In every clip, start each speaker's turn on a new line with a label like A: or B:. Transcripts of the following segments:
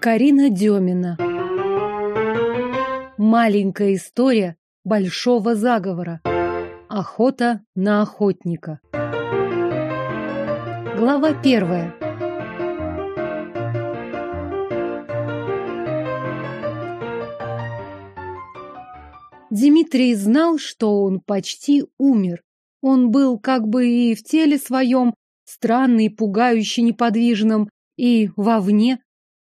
A: Карина Демина. Маленькая история большого заговора. Охота на охотника. Глава первая. Дмитрий знал, что он почти умер. Он был как бы и в теле своем, странный, пугающе неподвижным, и вовне.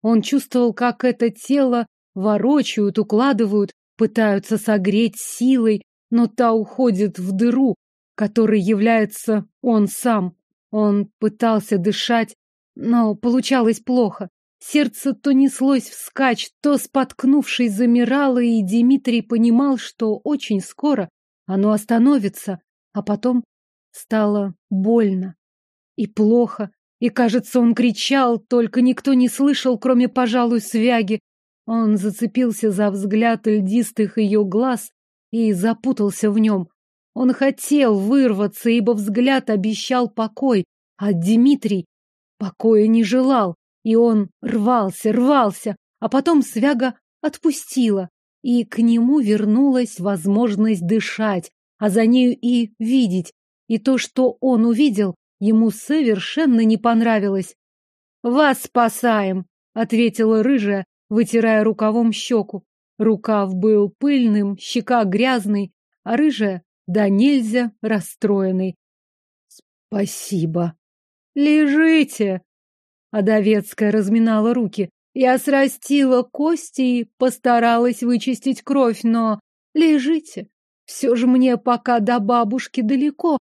A: Он чувствовал, как это тело ворочают, укладывают, пытаются согреть силой, но та уходит в дыру, которой является он сам. Он пытался дышать, но получалось плохо. Сердце то неслось вскачь, то, споткнувшись, замирало, и Дмитрий понимал, что очень скоро оно остановится, а потом стало больно и плохо, и, кажется, он кричал, только никто не слышал, кроме, пожалуй, свяги. Он зацепился за взгляд льдистых ее глаз и запутался в нем. Он хотел вырваться, ибо взгляд обещал покой, а Дмитрий покоя не желал, и он рвался, рвался, а потом свяга отпустила, и к нему вернулась возможность дышать, а за нею и видеть. И то, что он увидел, ему совершенно не понравилось. «Вас спасаем!» — ответила рыжая, вытирая рукавом щеку. Рукав был пыльным, щека грязной, а рыжая, да нельзя, расстроенной. «Спасибо!» «Лежите!» Адовецкая разминала руки. Я срастила кости и постаралась вычистить кровь, но... Лежите. Все же мне пока до бабушки далеко,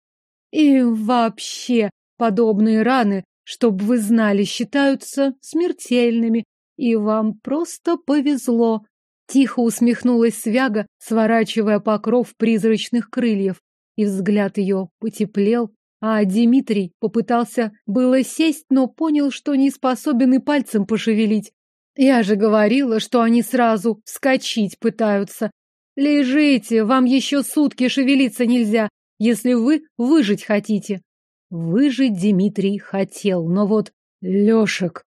A: и вообще, подобные раны, чтобы вы знали, считаются смертельными, и вам просто повезло. Тихо усмехнулась Свяга, сворачивая покров призрачных крыльев, и взгляд ее потеплел, а Дмитрий попытался было сесть, но понял, что не способен и пальцем пошевелить. Я же говорила, что они сразу вскочить пытаются. Лежите, вам еще сутки шевелиться нельзя, если вы выжить хотите. Выжить Дмитрий хотел, но вот Лешек.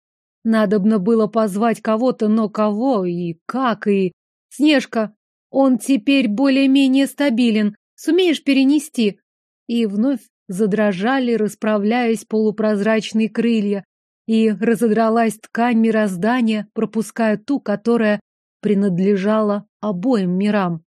A: Надобно было позвать кого-то, но кого и как, и... Снежка, он теперь более-менее стабилен, сумеешь перенести? И вновь задрожали, расправляясь полупрозрачные крылья, и разодралась ткань мироздания, пропуская ту, которая принадлежала обоим мирам.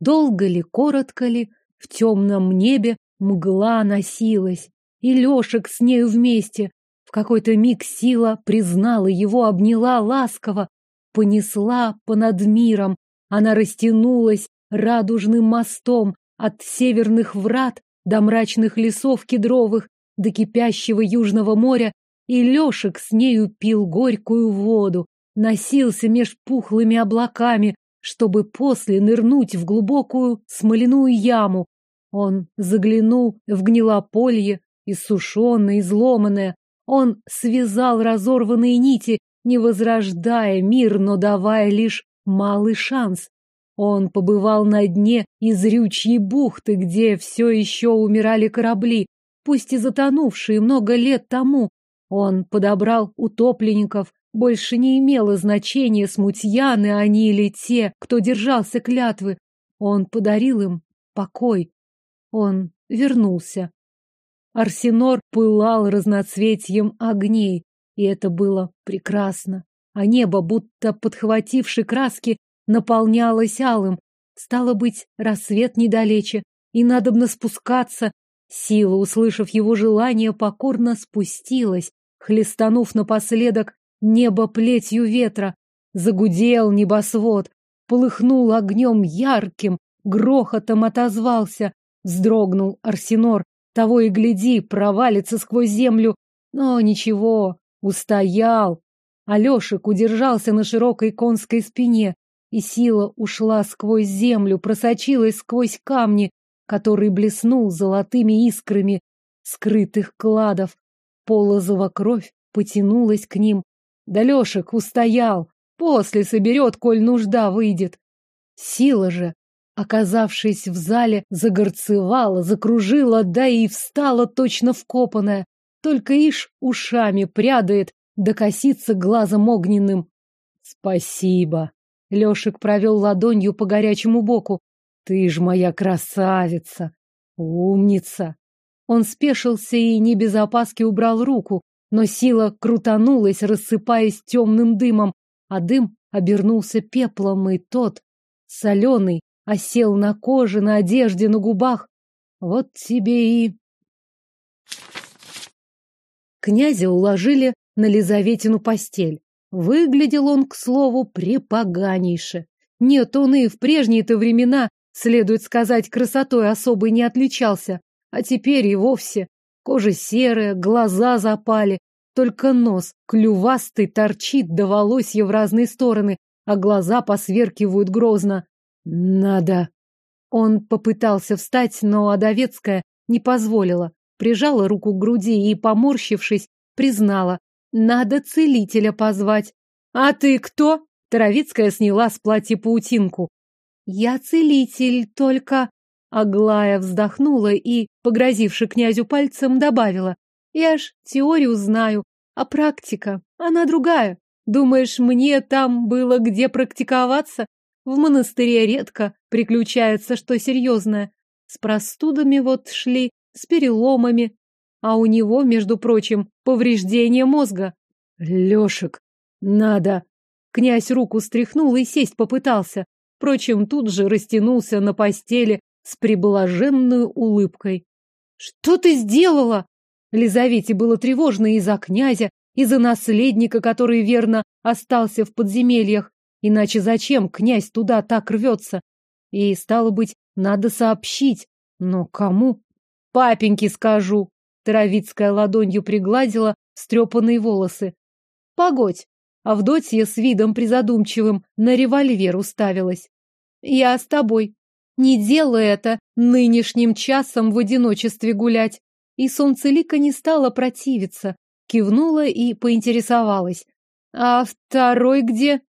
A: Долго ли, коротко ли, в темном небе мгла носилась, и Лешек с нею вместе. В какой-то миг сила признала его, обняла ласково, понесла понад миром. Она растянулась радужным мостом от северных врат до мрачных лесов кедровых, до кипящего южного моря, и Лешек с нею пил горькую воду, носился меж пухлыми облаками, чтобы после нырнуть в глубокую смоляную яму. Он заглянул в гнилополье, иссушенное, изломанное. Он связал разорванные нити, не возрождая мир, но давая лишь малый шанс. Он побывал на дне изрючьей бухты, где все еще умирали корабли, пусть и затонувшие много лет тому. Он подобрал утопленников, больше не имело значения, смутьяны они или те, кто держался клятвы. Он подарил им покой. Он вернулся. Арсенор пылал разноцветием огней, и это было прекрасно. А небо, будто подхвативши краски, наполнялось алым. Стало быть, рассвет недалече, и надобно спускаться. Сила, услышав его желание, покорно спустилась, хлестанув напоследок Небо плетью ветра. Загудел небосвод. Полыхнул огнем ярким, грохотом отозвался. Вздрогнул Арсенор. Того и гляди, провалится сквозь землю. Но ничего, устоял. Алешек удержался на широкой конской спине, и сила ушла сквозь землю, просочилась сквозь камни, который блеснул золотыми искрами скрытых кладов. Полозова кровь потянулась к ним, да Лешек устоял. После соберет, коль нужда выйдет. Сила же, оказавшись в зале, загорцевала, закружила, да и встала точно вкопанная. Только ишь ушами прядает, докоситься глазом огненным.
B: Спасибо.
A: Лешек провел ладонью по горячему боку.
B: Ты ж моя красавица, умница.
A: Он спешился и не без опаски убрал руку, но сила крутанулась, рассыпаясь темным дымом, а дым обернулся пеплом, и тот, соленый, осел на коже, на одежде, на губах. Вот тебе и... Князя уложили на Лизаветину постель. Выглядел он, к слову, припоганейше. Нет, он и в прежние-то времена, следует сказать, красотой особой не отличался. А теперь и вовсе. Кожа серая, глаза запали, только нос клювастый торчит до волосья в разные стороны, а глаза посверкивают грозно. Надо. Он попытался встать, но Адовецкая не позволила. Прижала руку к груди и, поморщившись, признала. Надо целителя позвать. А ты кто? Таровицкая сняла с платья паутинку. Я целитель, только... Аглая вздохнула и, погрозивши князю пальцем, добавила. Я ж теорию знаю, а практика, она другая. Думаешь, мне там было где практиковаться? В монастыре редко приключается что серьезное. С простудами вот шли, с переломами. А у него, между прочим, повреждение мозга.
B: Лешек, надо.
A: Князь руку стряхнул и сесть попытался. Впрочем, тут же растянулся на постели с приблаженной улыбкой. Что ты сделала? Лизавете было тревожно и за князя, и за наследника, который верно остался в подземельях. Иначе зачем князь туда так рвется? И, стало быть, надо сообщить. Но кому? Папеньке скажу. Таровицкая ладонью пригладила стрепанные волосы. Погодь. Авдотья с видом призадумчивым на револьвер уставилась. Я с тобой. Не делай это нынешним часом в одиночестве гулять. И солнцелика не стала противиться, кивнула и поинтересовалась. А второй где?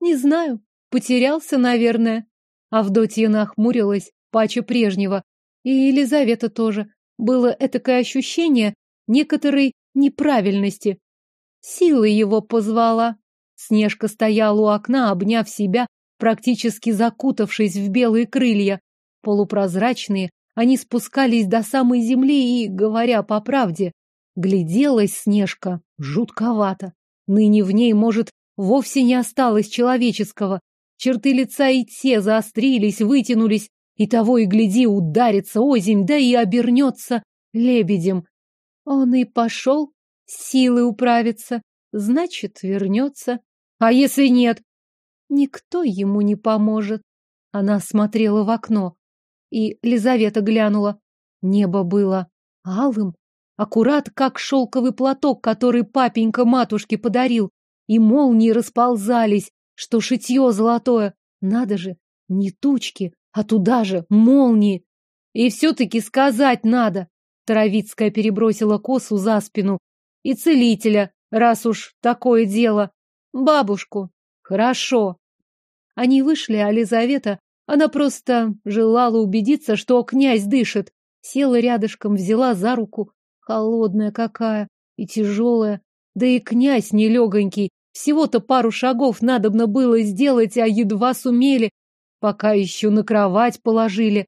A: Не знаю. Потерялся, наверное. Авдотья нахмурилась, паче прежнего. И Елизавета тоже. Было этакое ощущение некоторой неправильности. Сила его позвала. Снежка стояла у окна, обняв себя, практически закутавшись в белые крылья. Полупрозрачные, они спускались до самой земли и, говоря по правде, гляделась Снежка жутковато. Ныне в ней, может, вовсе не осталось человеческого. Черты лица и те заострились, вытянулись, и того и гляди ударится озимь, да и обернется лебедем. Он и пошел силы управиться, значит, вернется. А если нет? Никто ему не поможет. Она смотрела в окно. И Лизавета глянула. Небо было алым, аккурат как шелковый платок, который папенька матушке подарил, и молнии расползались, что шитье золотое. Надо же, не тучки, а туда же молнии. И все-таки сказать надо. Таровицкая перебросила косу за спину. И целителя, раз уж такое дело. Бабушку. Хорошо. Они вышли, а Лизавета она просто желала убедиться, что князь дышит. Села рядышком, взяла за руку. Холодная какая и тяжелая. Да и князь нелегонький. Всего-то пару шагов надобно было сделать, а едва сумели. Пока еще на кровать положили.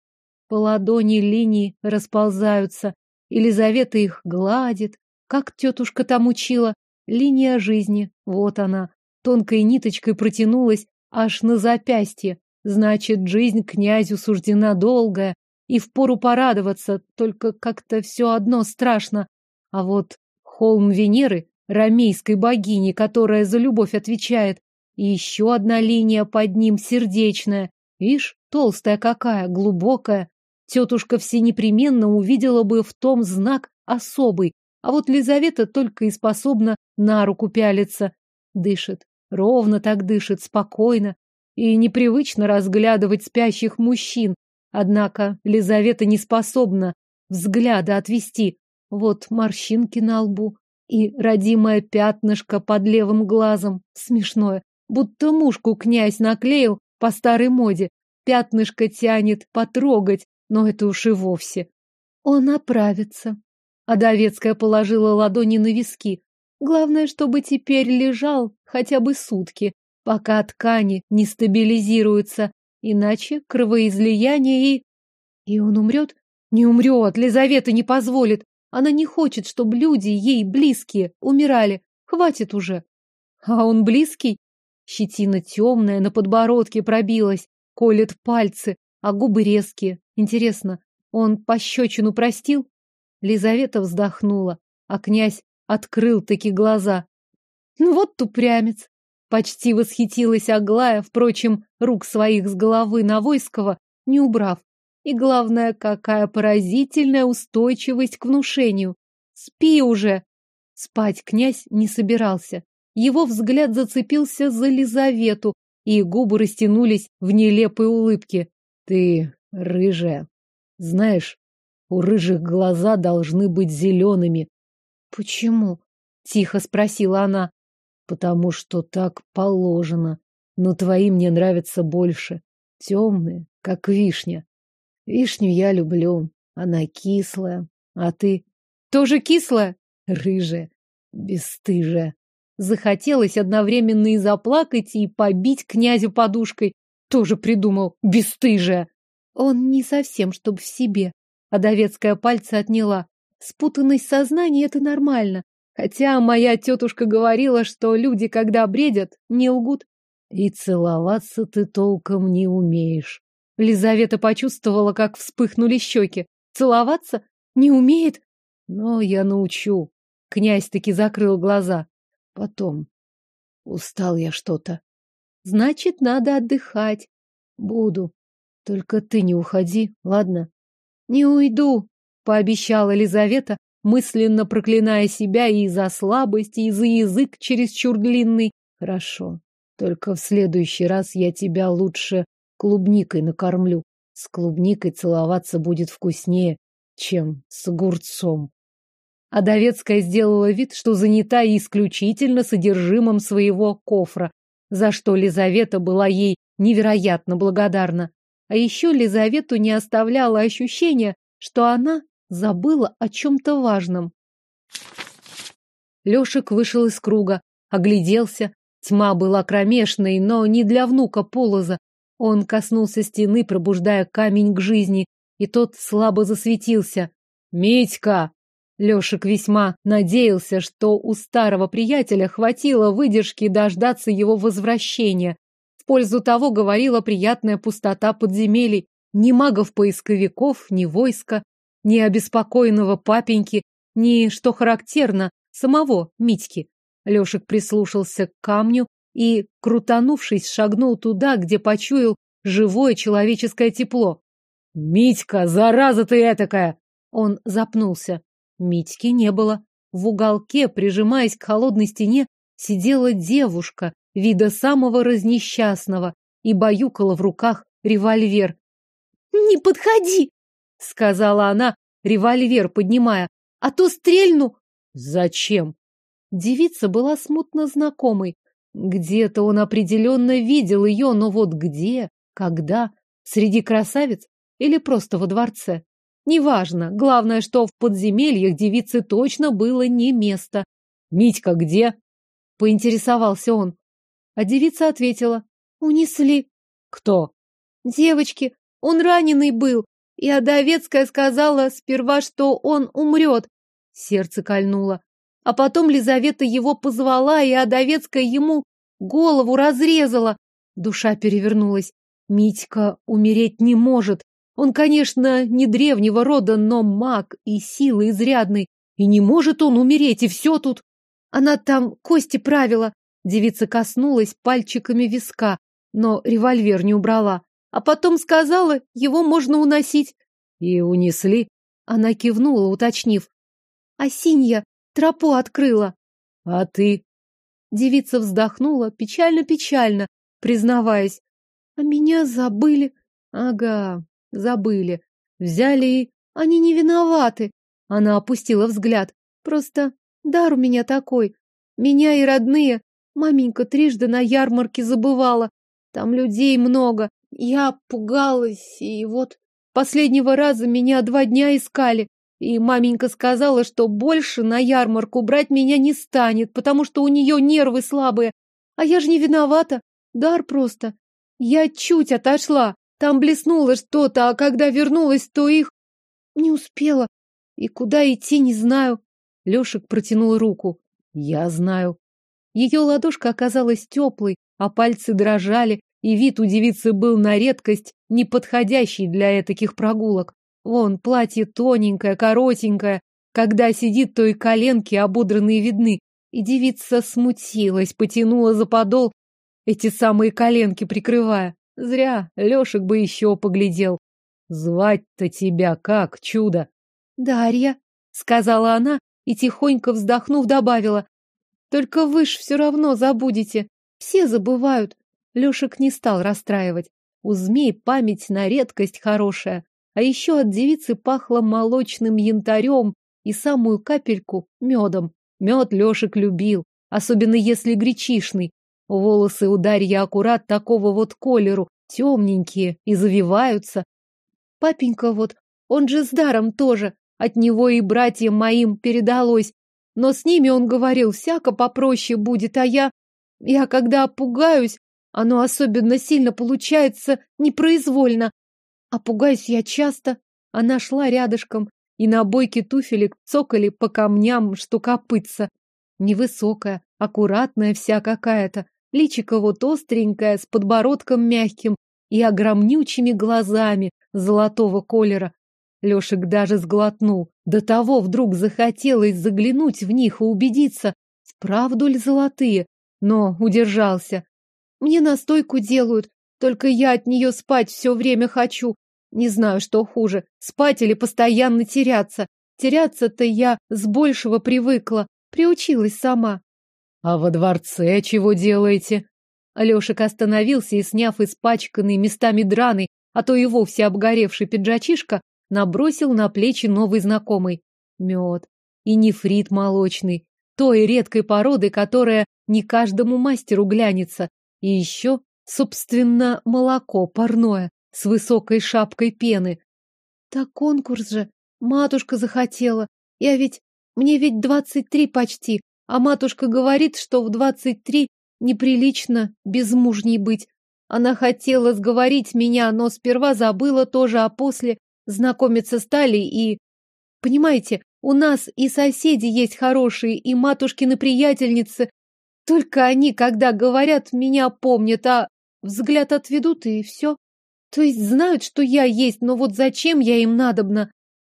A: По ладони линии расползаются. Елизавета их гладит. Как тетушка там учила. Линия жизни. Вот она. Тонкой ниточкой протянулась аж на запястье. Значит, жизнь князю суждена долгая, и впору порадоваться, только как-то все одно страшно. А вот холм Венеры, ромейской богини, которая за любовь отвечает, и еще одна линия под ним сердечная. Вишь, толстая какая, глубокая. Тетушка все непременно увидела бы в том знак особый, а вот Лизавета только и способна на руку пялиться. Дышит, ровно так дышит, спокойно, и непривычно разглядывать спящих мужчин. Однако Лизавета не способна взгляда отвести. Вот морщинки на лбу и родимое пятнышко под левым глазом. Смешное. Будто мушку князь наклеил по старой моде. Пятнышко тянет потрогать, но это уж и вовсе. Он оправится. Адовецкая положила ладони на виски. Главное, чтобы теперь лежал хотя бы сутки, пока ткани не стабилизируются, иначе кровоизлияние и... И он умрет? Не умрет, Лизавета не позволит. Она не хочет, чтобы люди, ей близкие, умирали. Хватит уже. А он близкий? Щетина темная, на подбородке пробилась, колет пальцы, а губы резкие. Интересно, он пощечину простил? Лизавета вздохнула, а князь открыл таки глаза. Ну вот тупрямец. Почти восхитилась Аглая, впрочем, рук своих с головы на Войского не убрав. И главное, какая поразительная устойчивость к внушению. Спи уже. Спать князь не собирался. Его взгляд зацепился за Лизавету, и губы растянулись в нелепой улыбке. Ты рыжая. Знаешь, у рыжих глаза должны быть зелеными. Почему? Тихо спросила она. Потому что так положено. Но твои мне нравятся больше. Темные, как вишня. Вишню я люблю. Она кислая. А ты? Тоже кислая? Рыжая. Бесстыжая. Захотелось одновременно и заплакать, и побить князю подушкой. Тоже придумал. Бесстыжая. Он не совсем, чтоб в себе. А Довецкая пальцы отняла. Спутанность сознания — это нормально. Хотя моя тетушка говорила, что люди, когда бредят, не лгут. И целоваться ты толком не умеешь. Лизавета почувствовала, как вспыхнули щеки. Целоваться? Не умеет? Но я научу. Князь таки закрыл глаза. Потом. Устал я что-то. Значит, надо отдыхать. Буду. Только ты не уходи, ладно? Не уйду, пообещала Елизавета, мысленно проклиная себя и за слабость, и за язык чересчур длинный. Хорошо. Только в следующий раз я тебя лучше клубникой накормлю. С клубникой целоваться будет вкуснее, чем с огурцом. А Довецкая сделала вид, что занята исключительно содержимым своего кофра, за что Лизавета была ей невероятно благодарна. А еще Лизавету не оставляло ощущение, что она забыла о чем-то важном. Лешек вышел из круга, огляделся. Тьма была кромешной, но не для внука Полоза. Он коснулся стены, пробуждая камень к жизни, и тот слабо засветился. «Митька!» Лешек весьма надеялся, что у старого приятеля хватило выдержки дождаться его возвращения. В пользу того говорила приятная пустота подземелий. Ни магов-поисковиков, ни войска, ни обеспокоенного папеньки, ни, что характерно, самого Митьки. Лешек прислушался к камню и, крутанувшись, шагнул туда, где почуял живое человеческое тепло. «Митька, зараза ты этакая!» Он запнулся. Митьки не было. В уголке, прижимаясь к холодной стене, сидела девушка, вида самого разнесчастного, и баюкала в руках револьвер. «Не подходи!» — сказала она, револьвер поднимая. «А то стрельну!» «Зачем?» Девица была смутно знакомой. Где-то он определенно видел ее, но вот где, когда, среди красавиц или просто во дворце. Неважно, главное, что в подземельях девице точно было не место. «Митька где?» — поинтересовался он. А девица ответила. «Унесли». «Кто?» «Девочки, он раненый был, и Адовецкая сказала сперва, что он умрет». Сердце кольнуло. А потом Лизавета его позвала, и Адовецкая ему голову разрезала. Душа перевернулась. Митька умереть не может. Он, конечно, не древнего рода, но маг и силы изрядный. И не может он умереть, и все тут. Она там кости правила. Девица коснулась пальчиками виска, но револьвер не убрала. А потом сказала, его можно уносить. И унесли. Она кивнула, уточнив. Осинья тропу открыла. А ты? Девица вздохнула, печально-печально, признаваясь. А меня забыли. Ага, забыли. Взяли и... Они не виноваты. Она опустила взгляд. Просто дар у меня такой. Меня и родные. Маменька трижды на ярмарке забывала. Там людей много. Я пугалась, и вот... Последнего раза меня два дня искали. И маменька сказала, что больше на ярмарку брать меня не станет, потому что у нее нервы слабые. А я же не виновата. Дар просто. Я чуть отошла. Там блеснуло что-то, а когда вернулась, то их не успела. И куда идти, не знаю. Лешек протянул руку. Я знаю. Ее ладошка оказалась теплой, а пальцы дрожали, и вид у девицы был на редкость неподходящий для таких прогулок. Вон, платье тоненькое, коротенькое, когда сидит, то и коленки ободранные видны. И девица смутилась, потянула за подол, эти самые коленки прикрывая. Зря, Лешек бы еще поглядел. Звать-то тебя как, чудо? Дарья, сказала она и, тихонько вздохнув, добавила. Только вы ж все равно забудете. Все забывают. Лешек не стал расстраивать. У змей память на редкость хорошая. А еще от девицы пахло молочным янтарем и самую капельку медом. Мед Лешек любил, особенно если гречишный. Волосы у Дарьи аккурат такого вот колеру, темненькие и завиваются. Папенька вот, он же с даром тоже, от него и братьям моим передалось. Но с ними он говорил, всяко попроще будет, а я... Я когда пугаюсь, оно особенно сильно получается непроизвольно. А пугаюсь я часто. Она шла рядышком, и на бойке туфелек цокали по камням, что копытца. Невысокая, аккуратная вся какая-то. Личико вот остренькое, с подбородком мягким и огромнючими глазами золотого колера. Лешек даже сглотнул. До того вдруг захотелось заглянуть в них и убедиться, вправду ли золотые, но удержался. Мне настойку делают, только я от нее спать все время хочу. Не знаю, что хуже, спать или постоянно теряться. Теряться-то я с большего привыкла, приучилась сама.
B: А во дворце чего делаете?
A: Лешек остановился и, сняв испачканный местами драный, а то и вовсе обгоревший пиджачишка, набросил на плечи новый знакомый. Мед. И нефрит молочный. Той редкой породы, которая не каждому мастеру глянется. И еще, собственно, молоко парное с высокой шапкой пены. Так конкурс же. Матушка захотела. Я ведь... Мне ведь двадцать три почти. А матушка говорит, что в двадцать три неприлично безмужней быть. Она хотела сговорить меня, но сперва забыла тоже, а после знакомиться стали и... Понимаете, у нас и соседи есть хорошие, и матушкины приятельницы. Только они, когда говорят, меня помнят, а взгляд отведут, и все. То есть знают, что я есть, но вот зачем я им надобна?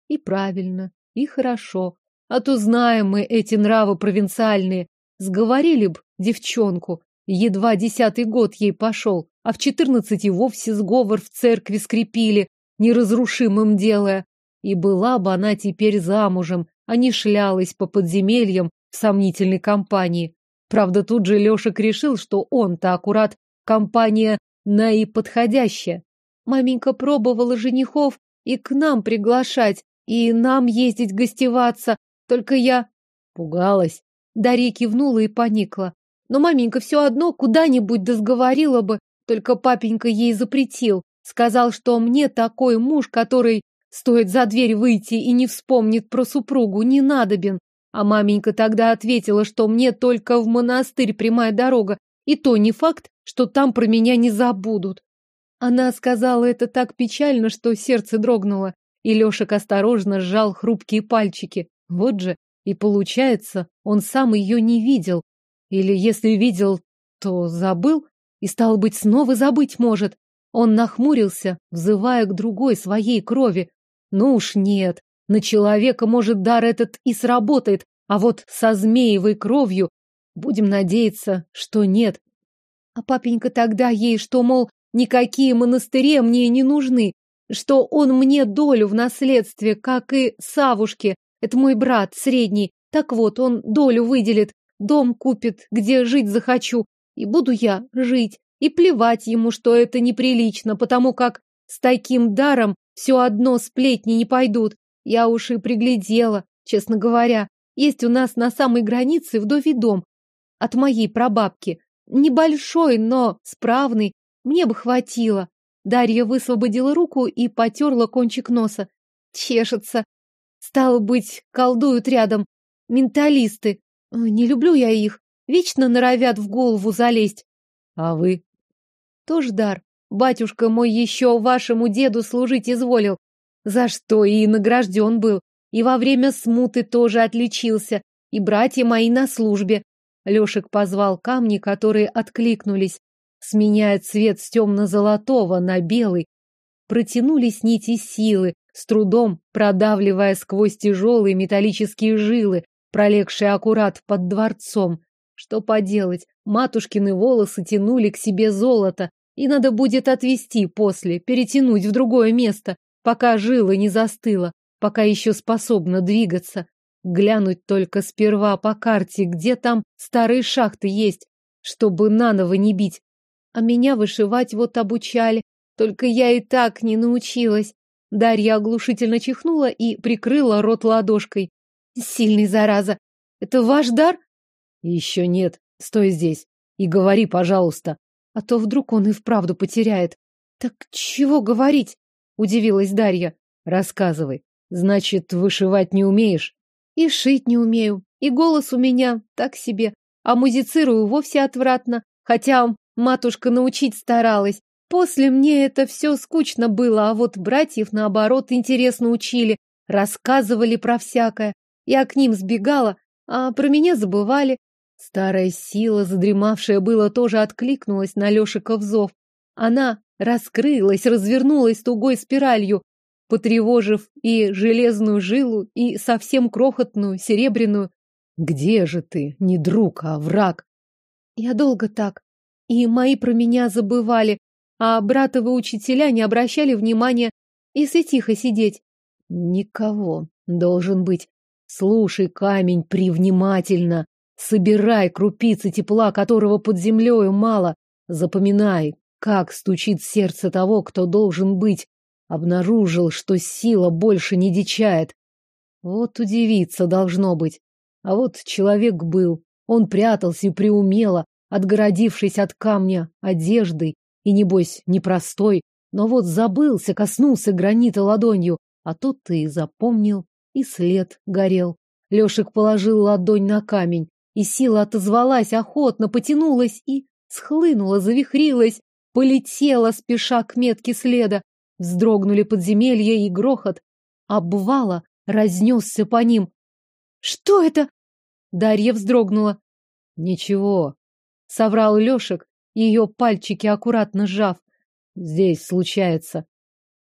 A: И правильно, и хорошо. А то знаем мы эти нравы провинциальные. Сговорили б девчонку. Едва десятый год ей пошел, а в четырнадцати вовсе сговор в церкви скрепили, неразрушимым делая. И была бы она теперь замужем, а не шлялась по подземельям в сомнительной компании. Правда, тут же Лешек решил, что он-то аккурат компания наиподходящая. Маменька пробовала женихов и к нам приглашать, и нам ездить гостеваться, только я... Пугалась. Дарья кивнула и поникла. Но маменька все одно куда-нибудь досговорила бы, только папенька ей запретил. Сказал, что мне такой муж, который стоит за дверь выйти и не вспомнит про супругу, не надобен. А маменька тогда ответила, что мне только в монастырь прямая дорога, и то не факт, что там про меня не забудут. Она сказала это так печально, что сердце дрогнуло, и Лешек осторожно сжал хрупкие пальчики. Вот же, и получается, он сам ее не видел. Или если видел, то забыл, и, стал быть, снова забыть может. Он нахмурился, взывая к другой своей крови. Ну уж нет, на человека, может, дар этот и сработает, а вот со змеевой кровью будем надеяться, что нет. А папенька тогда ей, что, мол, никакие монастыри мне не нужны, что он мне долю в наследстве, как и Савушке, это мой брат, средний. Так вот, он долю выделит, дом купит, где жить захочу. И буду я жить. И плевать ему, что это неприлично, потому как с таким даром все одно сплетни не пойдут. Я уж и приглядела, честно говоря. Есть у нас на самой границе вдовий дом от моей прабабки. Небольшой, но справный. Мне бы хватило. Дарья высвободила руку и потерла кончик носа. Чешется. Стало быть, колдуют рядом. Менталисты. Не люблю я их. Вечно норовят в голову залезть.
B: А вы?
A: Тоже дар. Батюшка мой еще вашему деду служить изволил. За что и награжден был. И во время смуты тоже отличился. И братья мои на службе. Лешек позвал камни, которые откликнулись, сменяя цвет с темно-золотого на белый. Протянулись нити силы, с трудом продавливая сквозь тяжелые металлические жилы, пролегшие аккурат под дворцом. Что поделать, матушкины волосы тянули к себе золото, и надо будет отвести после, перетянуть в другое место, пока жила не застыла, пока еще способна двигаться. Глянуть только сперва по карте, где там старые шахты есть, чтобы наново не бить. А меня вышивать вот обучали, только я и так не научилась. Дарья оглушительно чихнула и прикрыла рот ладошкой. Сильный, зараза. Это ваш дар?
B: Еще нет. Стой здесь и говори, пожалуйста.
A: А то вдруг он и вправду потеряет. Так чего говорить? Удивилась Дарья.
B: Рассказывай. Значит, вышивать не умеешь?
A: И шить не умею. И голос у меня так себе. А музицирую вовсе отвратно. Хотя матушка научить старалась. После мне это все скучно было, а вот братьев, наоборот, интересно учили, рассказывали про всякое. Я к ним сбегала, а про меня забывали. Старая сила, задремавшая было, тоже откликнулась на Лешиков зов. Она раскрылась, развернулась тугой спиралью, потревожив и железную жилу, и совсем крохотную, серебряную.
B: Где же ты? Не друг, а враг.
A: Я долго так. И мои про меня забывали, а братовы учителя не обращали внимания, если тихо сидеть.
B: Никого должен быть. Слушай камень привнимательно. Собирай крупицы тепла, которого под землею мало. Запоминай, как стучит сердце того, кто должен быть. Обнаружил, что сила больше не дичает. Вот удивиться должно быть. А вот человек был. Он прятался и приумело, отгородившись от камня одеждой, и, небось, непростой, но вот забылся, коснулся гранита ладонью, а тут ты и запомнил, и след горел. Лешек положил ладонь на камень, и сила отозвалась охотно, потянулась и схлынула, завихрилась, полетела, спеша к метке следа. Вздрогнули подземелья и грохот. Обвала разнесся по ним. «Что это?» Дарья вздрогнула. «Ничего», —
A: соврал Лешек, ее пальчики аккуратно сжав.
B: Здесь случается.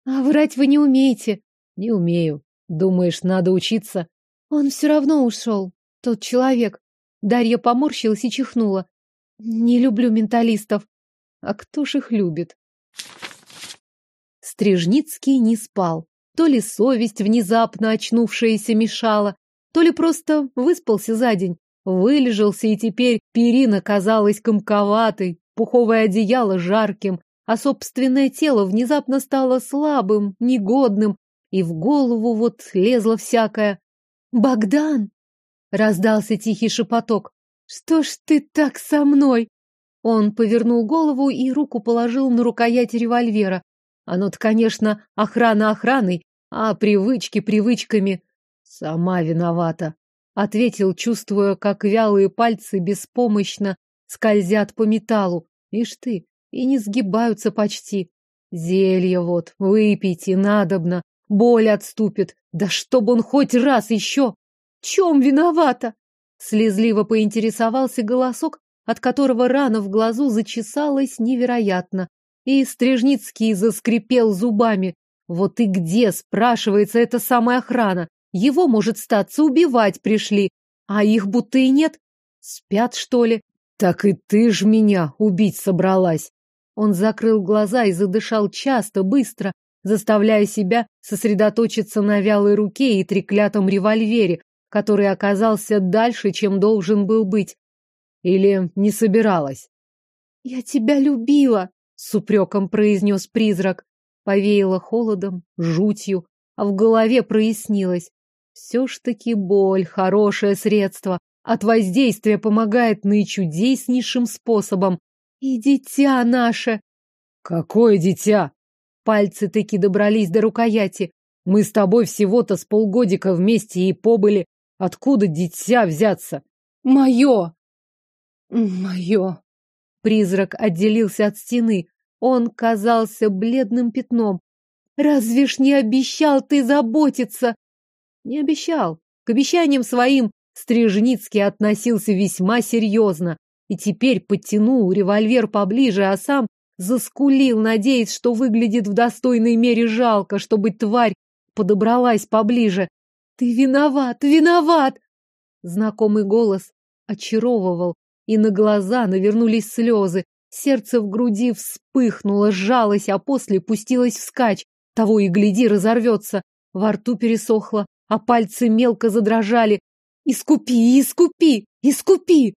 A: А врать вы не умеете.
B: Не умею. Думаешь, надо учиться?
A: Он все равно ушел. Тот человек. Дарья поморщилась и чихнула. Не люблю менталистов.
B: А кто ж их любит?
A: Стрижницкий не спал. То ли совесть, внезапно очнувшаяся, мешала, то ли просто выспался за день. Вылежался, и теперь перина казалась комковатой, пуховое одеяло жарким, а собственное тело внезапно стало слабым, негодным, и в голову вот лезло всякое. «Богдан!» — раздался тихий шепоток. «Что ж ты так со мной?» Он повернул голову и руку положил на рукоять револьвера. Оно-то, конечно, охрана охраной, а привычки привычками. «Сама виновата», — ответил, чувствуя, как вялые пальцы беспомощно скользят по металлу. Ишь ты, и не сгибаются почти. Зелье вот, выпейте, надобно, боль отступит. Да чтоб он хоть раз еще! Чем виновата? Слезливо поинтересовался голосок, от которого рана в глазу зачесалась невероятно. И Стрижницкий заскрипел зубами. Вот и где, спрашивается, эта самая охрана? Его, может, статься, убивать пришли, а их будто и нет. Спят, что ли?
B: Так и ты ж меня убить собралась.
A: Он закрыл глаза и задышал часто, быстро, заставляя себя сосредоточиться на вялой руке и треклятом револьвере, который оказался дальше, чем должен был быть.
B: Или не собиралась?
A: «Я тебя любила!» — с упреком произнес призрак. Повеяло холодом, жутью, а в голове прояснилось. Все ж таки боль — хорошее средство, от воздействия помогает наичудеснейшим способом. И дитя наше!
B: Какое дитя?
A: Пальцы таки добрались до рукояти.
B: Мы с тобой всего-то с полгодика вместе и побыли. Откуда дитя взяться?
A: Мое! Мое!
B: Призрак отделился от стены. Он казался бледным пятном. Разве ж не обещал ты заботиться? Не обещал. К обещаниям своим Стрижницкий относился весьма серьезно и теперь подтянул револьвер поближе, а сам заскулил, надеясь, что выглядит в достойной мере жалко, чтобы тварь подобралась поближе. «Ты виноват, виноват!» Знакомый голос очаровывал, и на глаза навернулись слезы. Сердце в груди вспыхнуло, сжалось, а после пустилось вскачь. Того и гляди, разорвется. Во рту пересохло, а пальцы мелко задрожали. «Искупи, искупи, искупи!»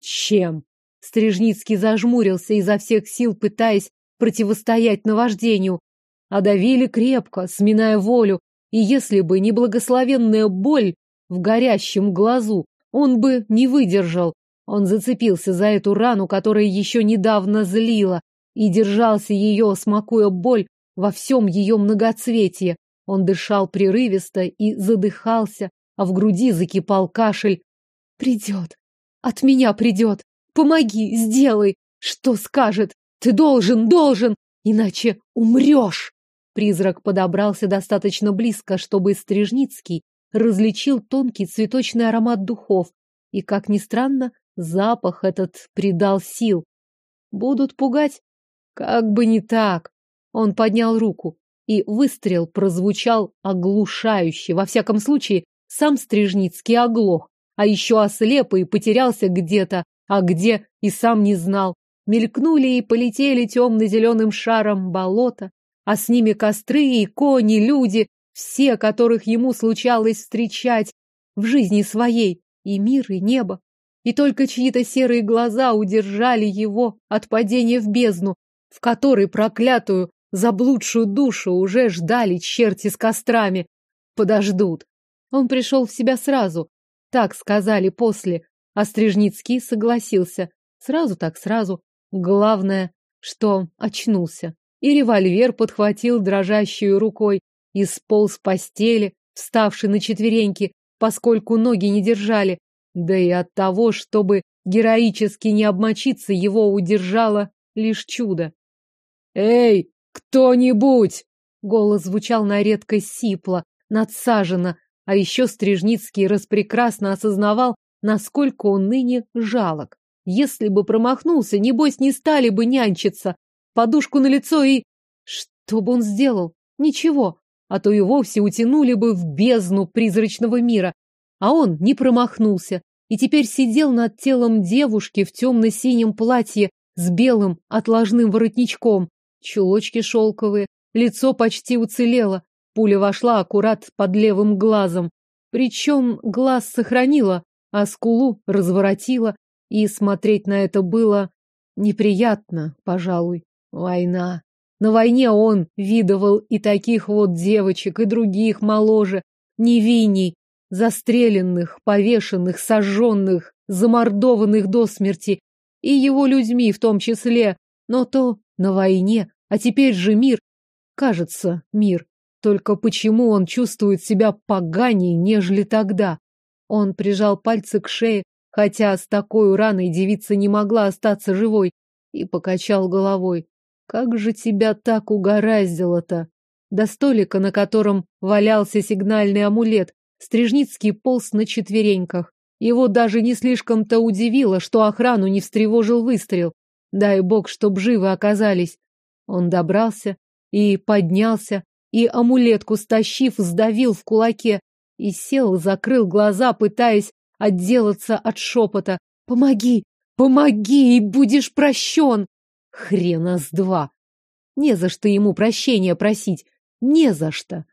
B: «Чем?» Стрижницкий зажмурился изо всех сил, пытаясь противостоять наваждению. Одавили крепко, сминая волю, и если бы не благословенная боль в горящем глазу, он бы не выдержал. Он зацепился за эту рану, которая еще недавно злила, и держался ее, смакуя боль во всем ее многоцветье. Он дышал прерывисто и задыхался, а в груди закипал кашель. «Придет! От меня придет! Помоги, сделай! Что скажет? Ты должен, должен! Иначе умрешь!» Призрак подобрался достаточно близко, чтобы Стрижницкий различил тонкий цветочный аромат духов. И, как ни странно, запах этот придал сил. Будут пугать? Как бы не так. Он поднял руку, и выстрел прозвучал оглушающе. Во всяком случае, сам Стрижницкий оглох, а еще ослеп и потерялся где-то, а где и сам не знал. Мелькнули и полетели темно-зеленым шаром болота, а с ними костры и кони, люди, все, которых ему случалось встречать в жизни своей, и мир, и небо. И только чьи-то серые глаза удержали его от падения в бездну, в которой проклятую, заблудшую душу уже ждали черти с кострами. Подождут. Он пришел в себя сразу. Так сказали после. А Стрижницкий согласился. Сразу так сразу. Главное, что очнулся и револьвер подхватил дрожащей рукой и сполз постели, вставший на четвереньки, поскольку ноги не держали, да и от того, чтобы героически не обмочиться, его удержало лишь чудо. «Эй, кто-нибудь!» Голос звучал на редкость сипло, надсаженно, а еще Стрижницкий распрекрасно осознавал, насколько он ныне жалок. Если бы промахнулся, небось, не стали бы нянчиться, подушку на лицо и... Что бы он сделал? Ничего. А то и вовсе утянули бы в бездну призрачного мира. А он не промахнулся. И теперь сидел над телом девушки в темно-синем платье с белым отложным воротничком. Чулочки шелковые, лицо почти уцелело. Пуля вошла аккурат под левым глазом. Причем глаз сохранила, а скулу разворотила. И смотреть на это было неприятно, пожалуй. Война. На войне он видывал и таких вот девочек, и других моложе, невинней, застреленных, повешенных, сожженных, замордованных до смерти, и его людьми в том числе. Но то на войне, а теперь же мир. Кажется, мир. Только почему он чувствует себя поганей, нежели тогда? Он прижал пальцы к шее, хотя с такой раной девица не могла остаться живой, и покачал головой. Как же тебя так угораздило-то? До столика, на котором валялся сигнальный амулет, Стрижницкий полз на четвереньках. Его даже не слишком-то удивило, что охрану не встревожил выстрел. Дай бог, чтоб живы оказались. Он добрался и поднялся, и амулетку стащив, сдавил в кулаке и сел, закрыл глаза, пытаясь отделаться от шепота. «Помоги! Помоги, и будешь прощен!» Хрена с два. Не за что ему прощения просить. Не за что.